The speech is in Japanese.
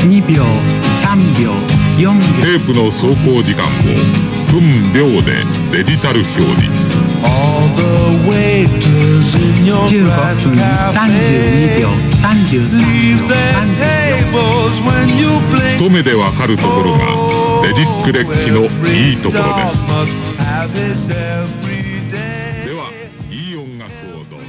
2秒3秒4秒。テープの走行時間を分秒でデジタル表示。15分32秒33秒一目でわかるところがデジックデッキのいいところです。ではいい音楽をどうぞ。